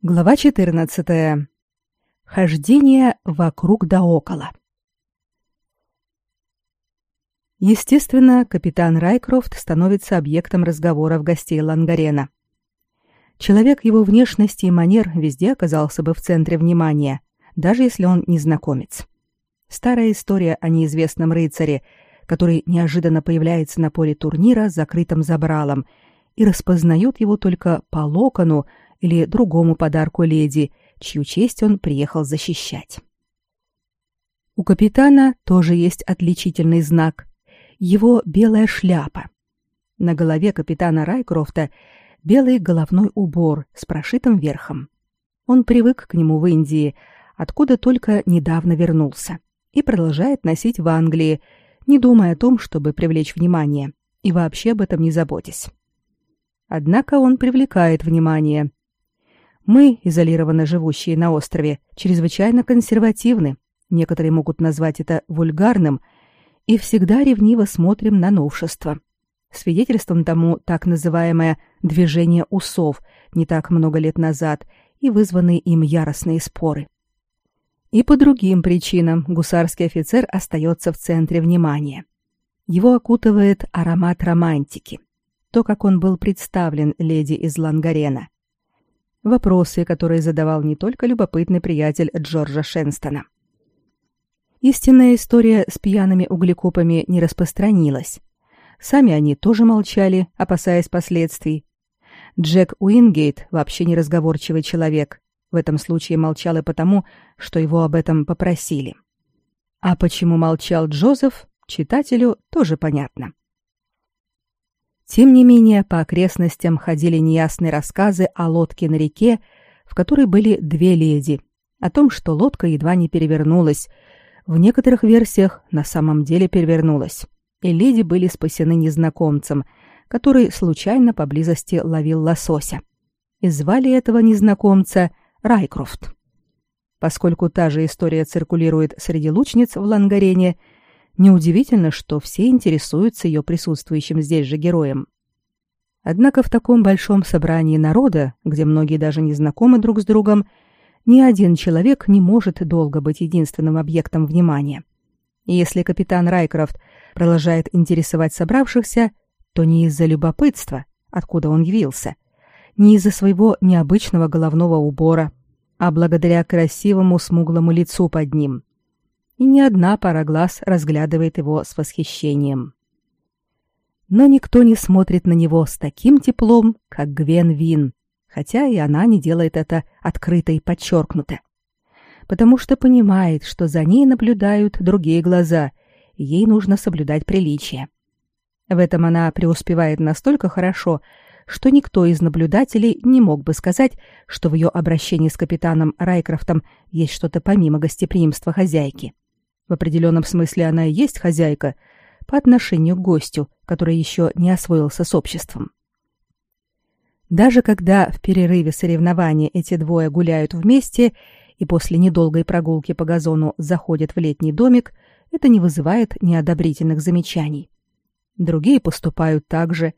Глава 14. Хождение вокруг да около. Естественно, капитан Райкрофт становится объектом разговоров гостей Лангарена. Человек его внешности и манер везде оказался бы в центре внимания, даже если он незнакомец. Старая история о неизвестном рыцаре, который неожиданно появляется на поле турнира с закрытым забралом, и распознают его только по локону, или другому подарку леди, чью честь он приехал защищать. У капитана тоже есть отличительный знак — его белая шляпа. На голове капитана Райкрофта белый головной убор с прошитым верхом. Он привык к нему в Индии, откуда только недавно вернулся, и продолжает носить в Англии, не думая о том, чтобы привлечь внимание, и вообще об этом не заботясь. Однако он привлекает внимание, мы, изолированно живущие на острове, чрезвычайно консервативны, некоторые могут назвать это вульгарным, и всегда ревниво смотрим на новшества. Свидетельством тому так называемое «движение усов» не так много лет назад и вызванные им яростные споры. И по другим причинам гусарский офицер остается в центре внимания. Его окутывает аромат романтики. То, как он был представлен леди из Лангарена вопросы, которые задавал не только любопытный приятель Джорджа Шенстона. Истинная история с пьяными углекопами не распространилась. Сами они тоже молчали, опасаясь последствий. Джек Уингейт вообще не разговорчивый человек. В этом случае молчал и потому, что его об этом попросили. А почему молчал Джозеф, читателю тоже понятно. Тем не менее, по окрестностям ходили неясные рассказы о лодке на реке, в которой были две леди, о том, что лодка едва не перевернулась. В некоторых версиях на самом деле перевернулась, и леди были спасены незнакомцем, который случайно поблизости ловил лосося. И звали этого незнакомца Райкрофт. Поскольку та же история циркулирует среди лучниц в Лангарене, Неудивительно, что все интересуются ее присутствующим здесь же героем. Однако в таком большом собрании народа, где многие даже не знакомы друг с другом, ни один человек не может долго быть единственным объектом внимания. И если капитан Райкрофт продолжает интересовать собравшихся, то не из-за любопытства, откуда он явился, не из-за своего необычного головного убора, а благодаря красивому смуглому лицу под ним, и ни одна пара глаз разглядывает его с восхищением. Но никто не смотрит на него с таким теплом, как Гвен Вин, хотя и она не делает это открыто и подчеркнуто, потому что понимает, что за ней наблюдают другие глаза, и ей нужно соблюдать приличие. В этом она преуспевает настолько хорошо, что никто из наблюдателей не мог бы сказать, что в ее обращении с капитаном Райкрофтом есть что-то помимо гостеприимства хозяйки. В определенном смысле она и есть хозяйка по отношению к гостю, который еще не освоился с обществом. Даже когда в перерыве соревнования эти двое гуляют вместе и после недолгой прогулки по газону заходят в летний домик, это не вызывает неодобрительных замечаний. Другие поступают так же,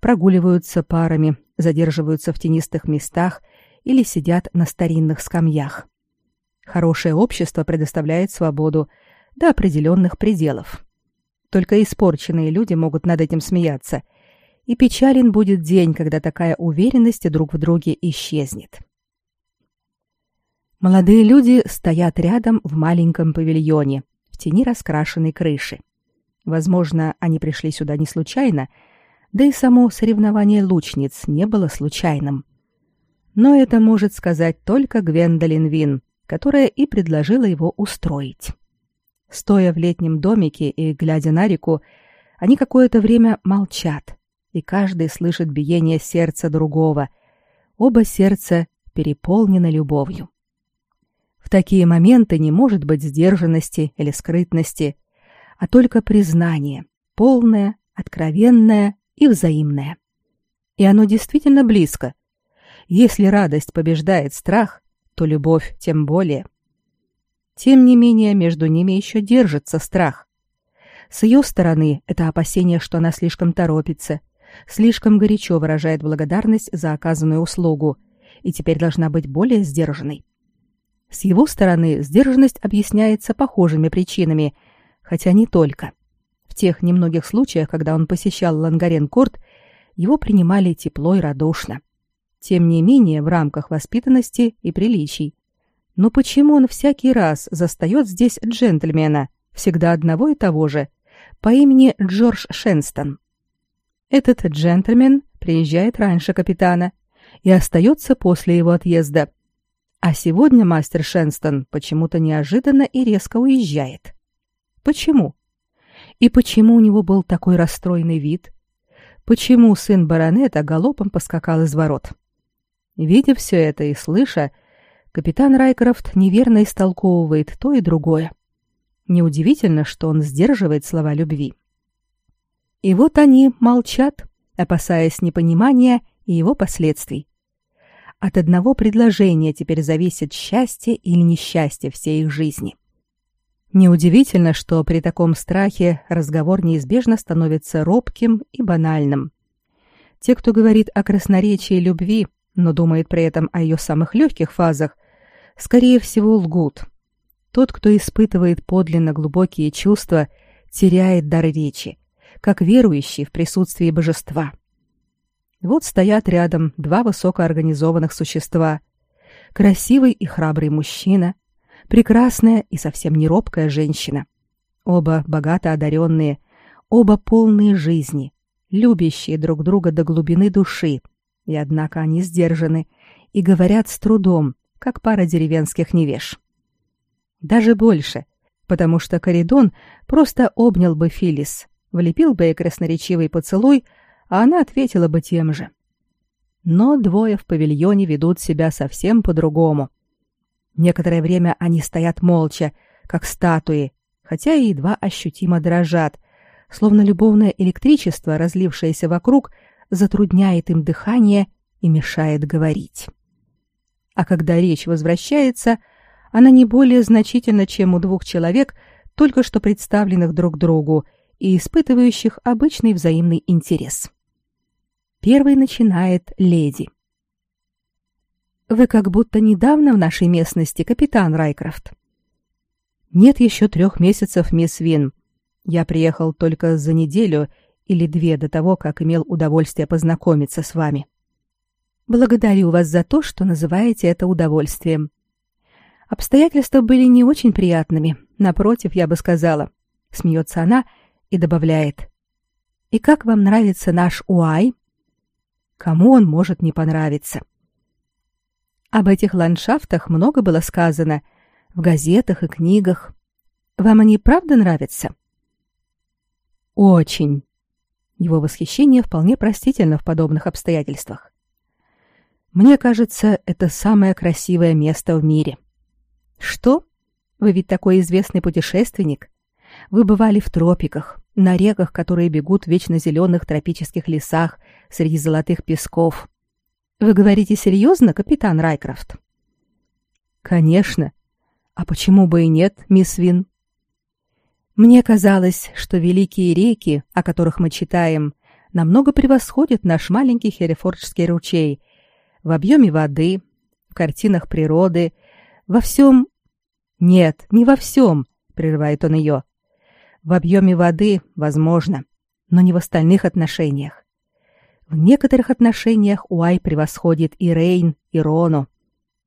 прогуливаются парами, задерживаются в тенистых местах или сидят на старинных скамьях. Хорошее общество предоставляет свободу, до определенных пределов. Только испорченные люди могут над этим смеяться, и печален будет день, когда такая уверенность друг в друге исчезнет. Молодые люди стоят рядом в маленьком павильоне, в тени раскрашенной крыши. Возможно, они пришли сюда не случайно, да и само соревнование лучниц не было случайным. Но это может сказать только Гвендолин Вин, которая и предложила его устроить. Стоя в летнем домике и глядя на реку, они какое-то время молчат, и каждый слышит биение сердца другого. Оба сердца переполнены любовью. В такие моменты не может быть сдержанности или скрытности, а только признание, полное, откровенное и взаимное. И оно действительно близко. Если радость побеждает страх, то любовь тем более – тем не менее, между ними еще держится страх. С ее стороны это опасение, что она слишком торопится, слишком горячо выражает благодарность за оказанную услугу и теперь должна быть более сдержанной. С его стороны сдержанность объясняется похожими причинами, хотя не только. В тех немногих случаях, когда он посещал Лангарен-Корт, его принимали тепло и радушно. Тем не менее, в рамках воспитанности и приличий. Но почему он всякий раз застает здесь джентльмена, всегда одного и того же, по имени Джордж Шенстон? Этот джентльмен приезжает раньше капитана и остается после его отъезда. А сегодня мастер Шенстон почему-то неожиданно и резко уезжает. Почему? И почему у него был такой расстроенный вид? Почему сын баронета галопом поскакал из ворот? Видя все это и слыша, капитан Райкрофт неверно истолковывает то и другое. Неудивительно, что он сдерживает слова любви. И вот они молчат, опасаясь непонимания и его последствий. От одного предложения теперь зависит счастье или несчастье всей их жизни. Неудивительно, что при таком страхе разговор неизбежно становится робким и банальным. Те, кто говорит о красноречии любви, но думает при этом о ее самых легких фазах, скорее всего лгут. Тот, кто испытывает подлинно глубокие чувства, теряет дар речи, как верующий в присутствии божества. Вот стоят рядом два высокоорганизованных существа. Красивый и храбрый мужчина, прекрасная и совсем не робкая женщина. Оба богато одаренные, оба полные жизни, любящие друг друга до глубины души, и однако они сдержаны и говорят с трудом, как пара деревенских невеж. Даже больше, потому что Коридон просто обнял бы Филис, влепил бы ей красноречивый поцелуй, а она ответила бы тем же. Но двое в павильоне ведут себя совсем по-другому. Некоторое время они стоят молча, как статуи, хотя и едва ощутимо дрожат, словно любовное электричество, разлившееся вокруг, затрудняет им дыхание и мешает говорить. А когда речь возвращается, она не более значительна, чем у двух человек, только что представленных друг другу и испытывающих обычный взаимный интерес. Первый начинает леди. «Вы как будто недавно в нашей местности, капитан Райкрафт». «Нет еще трех месяцев, мисс Вин. Я приехал только за неделю или две до того, как имел удовольствие познакомиться с вами». «Благодарю вас за то, что называете это удовольствием. Обстоятельства были не очень приятными, напротив, я бы сказала». Смеется она и добавляет. «И как вам нравится наш Уай?» Кому он может не понравиться? Об этих ландшафтах много было сказано в газетах и книгах. Вам они правда нравятся? Очень. Его восхищение вполне простительно в подобных обстоятельствах. Мне кажется, это самое красивое место в мире. Что? Вы ведь такой известный путешественник. Вы бывали в тропиках, на реках, которые бегут в вечно зеленых тропических лесах среди золотых песков. Вы говорите серьезно, капитан Райкрафт? Конечно. А почему бы и нет, мисс Вин? Мне казалось, что великие реки, о которых мы читаем, намного превосходят наш маленький Херефордский ручей в объеме воды, в картинах природы, во всем... Нет, не во всем, прерывает он ее. В объеме воды, возможно, но не в остальных отношениях. В некоторых отношениях Уай превосходит и Рейн, и Рону,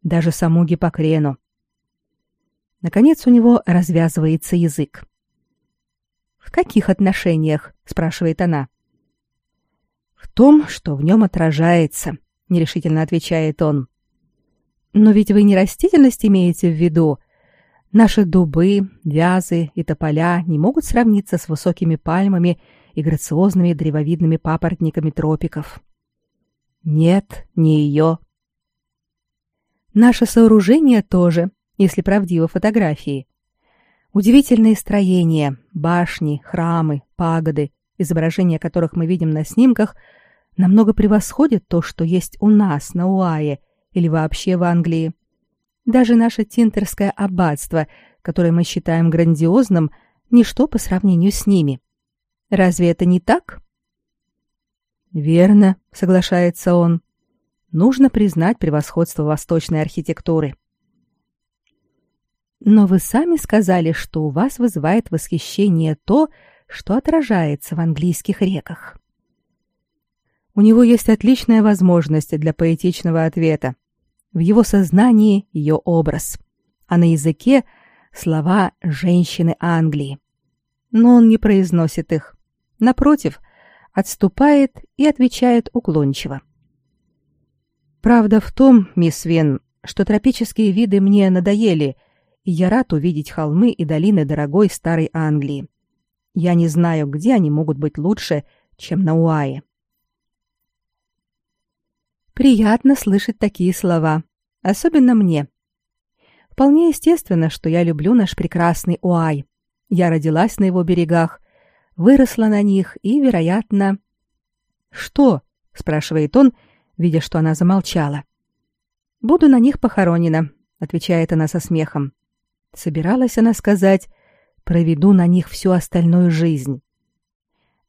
даже саму Гиппокрену. Наконец у него развязывается язык. «В каких отношениях?» — спрашивает она. «В том, что в нем отражается», — нерешительно отвечает он. «Но ведь вы не растительность имеете в виду, Наши дубы, вязы и тополя не могут сравниться с высокими пальмами и грациозными древовидными папоротниками тропиков. Нет, не ее. Наше сооружение тоже, если правдиво фотографии. Удивительные строения, башни, храмы, пагоды, изображения которых мы видим на снимках, намного превосходят то, что есть у нас на Уае или вообще в Англии. Даже наше Тинтерское аббатство, которое мы считаем грандиозным, ничто по сравнению с ними. Разве это не так? Верно, соглашается он. Нужно признать превосходство восточной архитектуры. Но вы сами сказали, что у вас вызывает восхищение то, что отражается в английских реках. У него есть отличная возможность для поэтичного ответа. В его сознании ее образ, а на языке слова женщины Англии. Но он не произносит их. Напротив, отступает и отвечает уклончиво. Правда в том, мисс Вин, что тропические виды мне надоели, и я рад увидеть холмы и долины дорогой старой Англии. Я не знаю, где они могут быть лучше, чем на Уае. Приятно слышать такие слова, особенно мне. Вполне естественно, что я люблю наш прекрасный Уай. Я родилась на его берегах, выросла на них и, вероятно... «Что?» — спрашивает он, видя, что она замолчала. «Буду на них похоронена», — отвечает она со смехом. Собиралась она сказать «проведу на них всю остальную жизнь».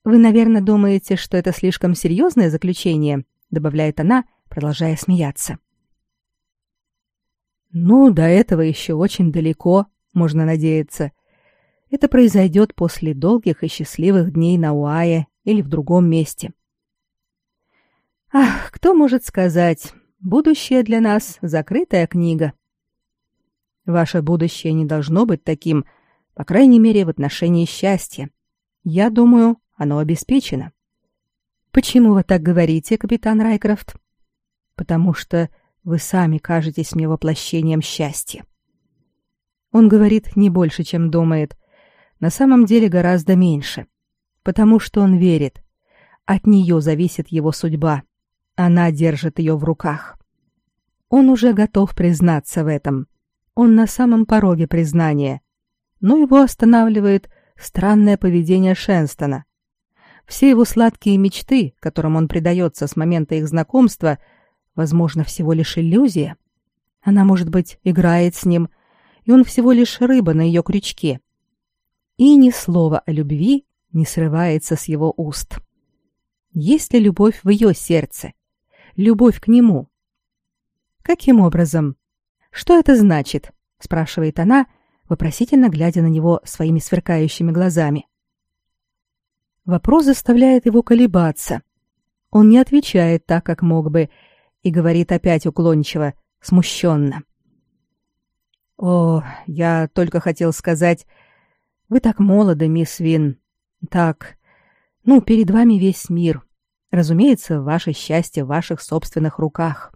«Вы, наверное, думаете, что это слишком серьезное заключение», — добавляет она, продолжая смеяться. «Ну, до этого еще очень далеко, можно надеяться. Это произойдет после долгих и счастливых дней на Уае или в другом месте. Ах, кто может сказать, будущее для нас — закрытая книга. Ваше будущее не должно быть таким, по крайней мере, в отношении счастья. Я думаю, оно обеспечено. Почему вы так говорите, капитан Райкрофт? Потому что вы сами кажетесь мне воплощением счастья. Он говорит не больше, чем думает, на самом деле гораздо меньше, потому что он верит. От нее зависит его судьба. Она держит ее в руках. Он уже готов признаться в этом. Он на самом пороге признания. Но его останавливает странное поведение Шенстона. Все его сладкие мечты, которым он предается с момента их знакомства, возможно, всего лишь иллюзия. Она, может быть, играет с ним, и он всего лишь рыба на ее крючке и ни слова о любви не срывается с его уст. Есть ли любовь в ее сердце? Любовь к нему? Каким образом? Что это значит? спрашивает она, вопросительно глядя на него своими сверкающими глазами. Вопрос заставляет его колебаться. Он не отвечает так, как мог бы, и говорит опять уклончиво, смущенно. «О, я только хотел сказать, вы так молоды, мисс Вин. Так, ну, перед вами весь мир. Разумеется, ваше счастье в ваших собственных руках.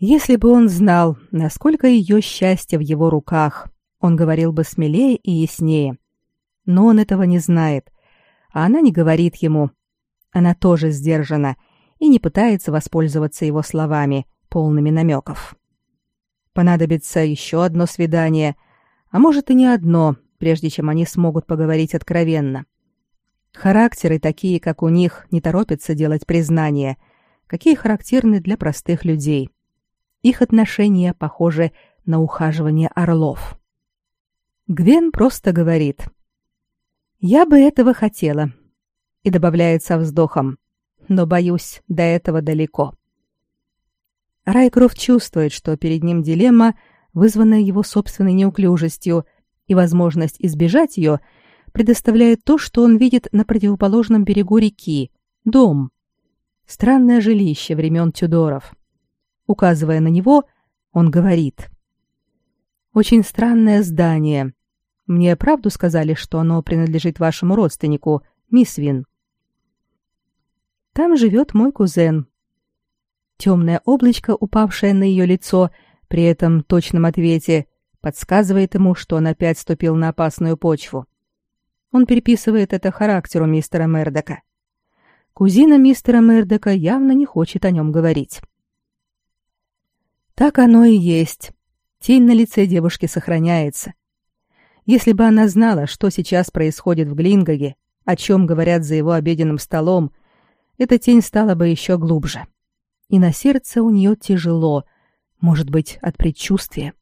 Если бы он знал, насколько ее счастье в его руках, он говорил бы смелее и яснее. Но он этого не знает, а она не говорит ему. Она тоже сдержана и не пытается воспользоваться его словами, полными намеков. Понадобится еще одно свидание, а может и не одно, прежде чем они смогут поговорить откровенно. Характеры такие, как у них, не торопятся делать признания, какие характерны для простых людей. Их отношения похожи на ухаживание орлов. Гвен просто говорит «Я бы этого хотела» и добавляет со вздохом «но, боюсь, до этого далеко». Райкрофт чувствует, что перед ним дилемма, вызванная его собственной неуклюжестью – и возможность избежать ее предоставляет то, что он видит на противоположном берегу реки – дом. Странное жилище времен Тюдоров. Указывая на него, он говорит. «Очень странное здание. Мне правду сказали, что оно принадлежит вашему родственнику, мисс Вин?» «Там живет мой кузен». Темное облачко, упавшее на ее лицо, при этом точном ответе – подсказывает ему, что он опять ступил на опасную почву. Он переписывает это характеру мистера Мердока. Кузина мистера Мердока явно не хочет о нем говорить. Так оно и есть. Тень на лице девушки сохраняется. Если бы она знала, что сейчас происходит в Глингаге, о чем говорят за его обеденным столом, эта тень стала бы еще глубже. И на сердце у нее тяжело, может быть, от предчувствия.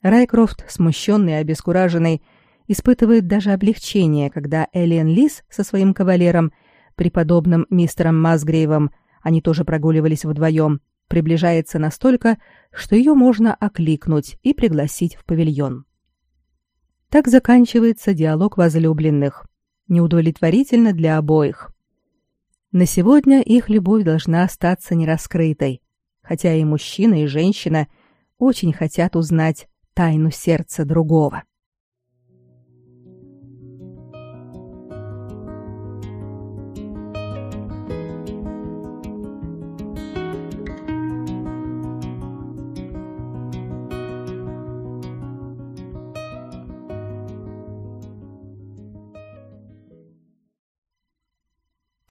Райкрофт, смущенный и обескураженный, испытывает даже облегчение, когда Элиен Лис со своим кавалером, преподобным мистером Масгрейвом, они тоже прогуливались вдвоем, приближается настолько, что ее можно окликнуть и пригласить в павильон. Так заканчивается диалог возлюбленных. Неудовлетворительно для обоих. На сегодня их любовь должна остаться нераскрытой, хотя и мужчина, и женщина очень хотят узнать тайну сердца другого.